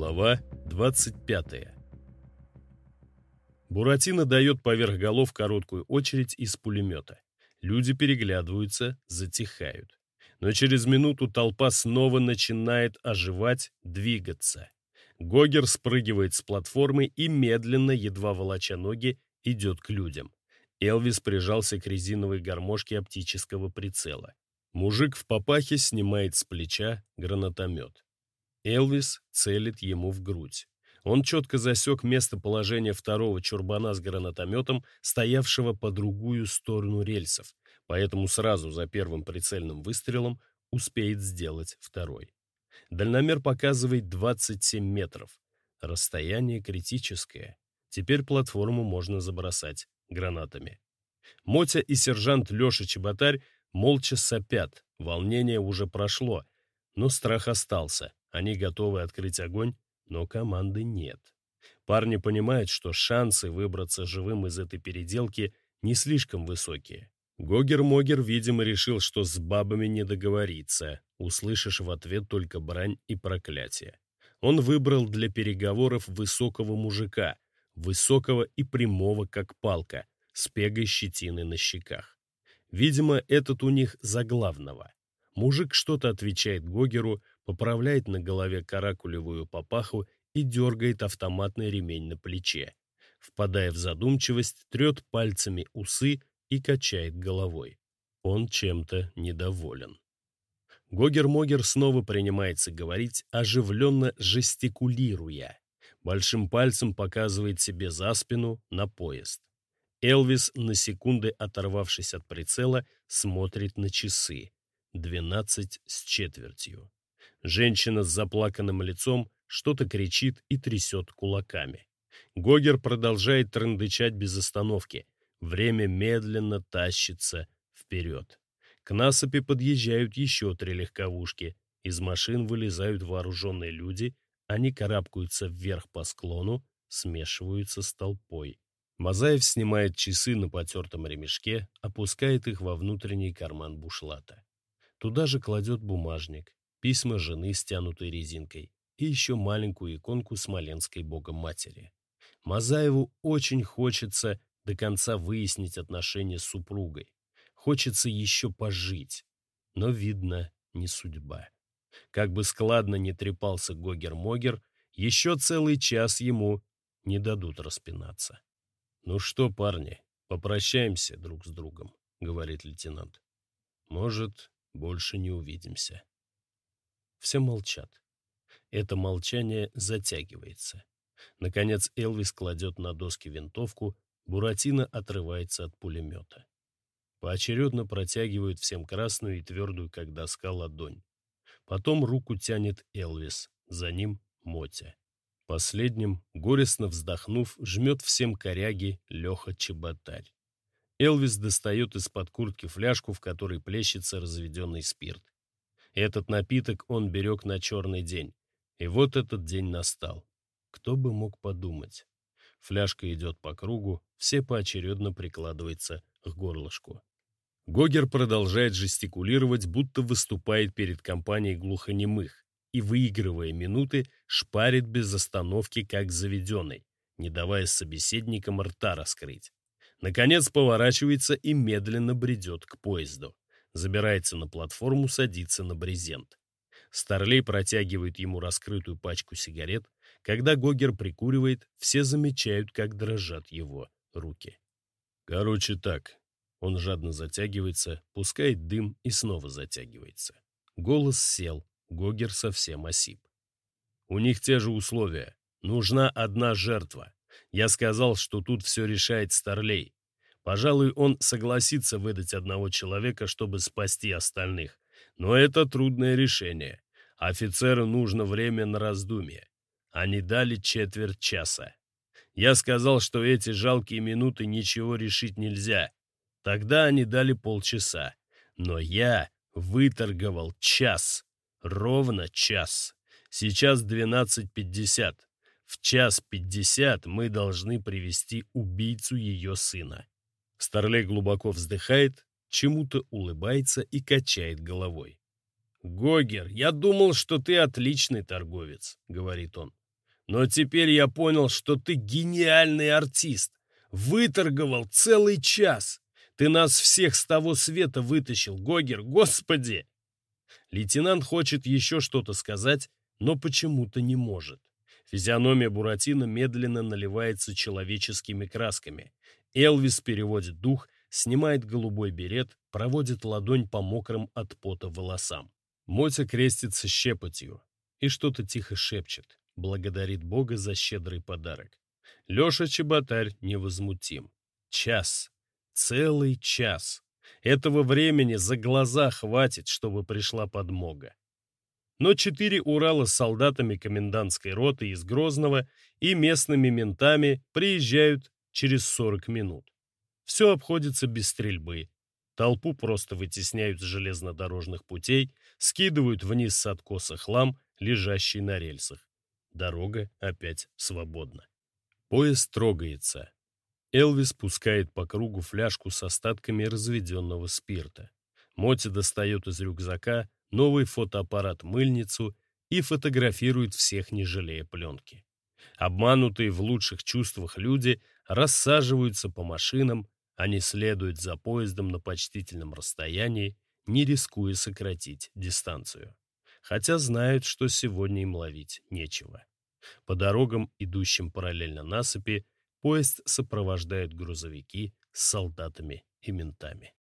Глава 25 Буратино дает поверх голов короткую очередь из пулемета. Люди переглядываются, затихают. Но через минуту толпа снова начинает оживать, двигаться. Гогер спрыгивает с платформы и медленно, едва волоча ноги, идет к людям. Элвис прижался к резиновой гармошке оптического прицела. Мужик в папахе снимает с плеча гранатомет. Элвис целит ему в грудь. Он четко засек местоположение второго чурбана с гранатометом, стоявшего по другую сторону рельсов, поэтому сразу за первым прицельным выстрелом успеет сделать второй. Дальномер показывает 27 метров. Расстояние критическое. Теперь платформу можно забросать гранатами. Мотя и сержант Леша Чеботарь молча сопят, волнение уже прошло, но страх остался. Они готовы открыть огонь, но команды нет. Парни понимают, что шансы выбраться живым из этой переделки не слишком высокие. Гогер-Могер, видимо, решил, что с бабами не договориться, услышишь в ответ только брань и проклятие. Он выбрал для переговоров высокого мужика, высокого и прямого, как палка, с пегой щетиной на щеках. Видимо, этот у них за главного. Мужик что-то отвечает Гогеру, поправляет на голове каракулевую папаху и дергает автоматный ремень на плече. Впадая в задумчивость, трет пальцами усы и качает головой. Он чем-то недоволен. Гогер-Могер снова принимается говорить, оживленно жестикулируя. Большим пальцем показывает себе за спину на поезд. Элвис, на секунды оторвавшись от прицела, смотрит на часы. Двенадцать с четвертью. Женщина с заплаканным лицом что-то кричит и трясет кулаками. Гогер продолжает трындычать без остановки. Время медленно тащится вперед. К насыпи подъезжают еще три легковушки. Из машин вылезают вооруженные люди, они карабкаются вверх по склону, смешиваются с толпой. Мазаев снимает часы на потертом ремешке, опускает их во внутренний карман бушлата. Туда же кладет бумажник, письма жены, стянутой резинкой, и еще маленькую иконку Смоленской Богоматери. Мазаеву очень хочется до конца выяснить отношения с супругой. Хочется еще пожить. Но, видно, не судьба. Как бы складно не трепался Гогер-Могер, еще целый час ему не дадут распинаться. «Ну что, парни, попрощаемся друг с другом», — говорит лейтенант. «Может, больше не увидимся». Все молчат. Это молчание затягивается. Наконец Элвис кладет на доски винтовку, Буратино отрывается от пулемета. Поочередно протягивают всем красную и твердую, как доска, ладонь. Потом руку тянет Элвис, за ним Мотя. Последним, горестно вздохнув, жмет всем коряги Леха Чеботарь. Элвис достает из-под куртки фляжку, в которой плещется разведенный спирт. Этот напиток он берег на черный день. И вот этот день настал. Кто бы мог подумать? Фляжка идет по кругу, все поочередно прикладывается к горлышку. Гогер продолжает жестикулировать, будто выступает перед компанией глухонемых, и, выигрывая минуты, шпарит без остановки, как заведенный, не давая собеседникам рта раскрыть. Наконец поворачивается и медленно бредет к поезду. Забирается на платформу, садится на брезент. Старлей протягивает ему раскрытую пачку сигарет. Когда Гогер прикуривает, все замечают, как дрожат его руки. Короче так. Он жадно затягивается, пускает дым и снова затягивается. Голос сел, Гогер совсем осип. У них те же условия. Нужна одна жертва. Я сказал, что тут все решает Старлей. Пожалуй, он согласится выдать одного человека, чтобы спасти остальных. Но это трудное решение. Офицеру нужно время на раздумье. Они дали четверть часа. Я сказал, что эти жалкие минуты ничего решить нельзя. Тогда они дали полчаса. Но я выторговал час. Ровно час. Сейчас 12.50. В час 50 мы должны привести убийцу ее сына. Старлей глубоко вздыхает, чему-то улыбается и качает головой. «Гогер, я думал, что ты отличный торговец», — говорит он. Но теперь я понял, что ты гениальный артист. Выторговал целый час. Ты нас всех с того света вытащил, Гогер, господи!» Лейтенант хочет еще что-то сказать, но почему-то не может. Физиономия Буратино медленно наливается человеческими красками. Элвис переводит дух, снимает голубой берет, проводит ладонь по мокрым от пота волосам. Мотя крестится щепотью и что-то тихо шепчет, благодарит Бога за щедрый подарок. Леша Чеботарь невозмутим. Час. Целый час. Этого времени за глаза хватит, чтобы пришла подмога. Но четыре Урала с солдатами комендантской роты из Грозного и местными ментами приезжают через 40 минут. Все обходится без стрельбы. Толпу просто вытесняют с железнодорожных путей, скидывают вниз с откоса хлам, лежащий на рельсах. Дорога опять свободна. Поезд трогается. Элвис пускает по кругу фляжку с остатками разведенного спирта. Моти достает из рюкзака новый фотоаппарат-мыльницу и фотографирует всех, не жалея пленки. Обманутые в лучших чувствах люди рассаживаются по машинам, они следуют за поездом на почтительном расстоянии, не рискуя сократить дистанцию. Хотя знают, что сегодня им ловить нечего. По дорогам, идущим параллельно насыпи, Поезд сопровождают грузовики с солдатами и ментами.